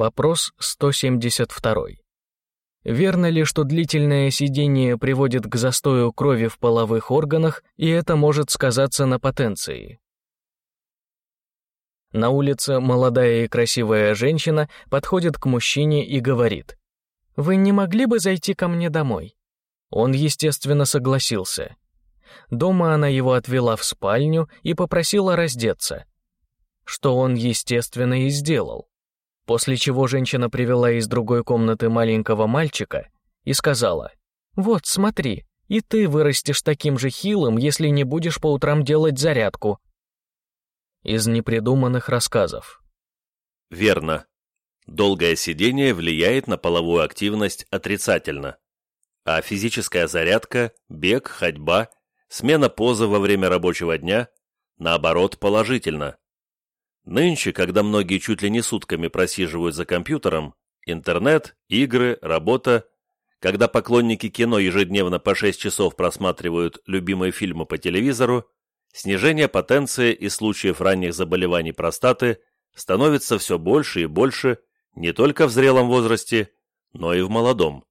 Вопрос 172. Верно ли, что длительное сидение приводит к застою крови в половых органах, и это может сказаться на потенции? На улице молодая и красивая женщина подходит к мужчине и говорит, «Вы не могли бы зайти ко мне домой?» Он, естественно, согласился. Дома она его отвела в спальню и попросила раздеться, что он, естественно, и сделал после чего женщина привела из другой комнаты маленького мальчика и сказала, «Вот, смотри, и ты вырастешь таким же хилым, если не будешь по утрам делать зарядку». Из непридуманных рассказов. Верно. Долгое сидение влияет на половую активность отрицательно. А физическая зарядка, бег, ходьба, смена позы во время рабочего дня, наоборот, положительно. Нынче, когда многие чуть ли не сутками просиживают за компьютером, интернет, игры, работа, когда поклонники кино ежедневно по 6 часов просматривают любимые фильмы по телевизору, снижение потенции и случаев ранних заболеваний простаты становится все больше и больше не только в зрелом возрасте, но и в молодом.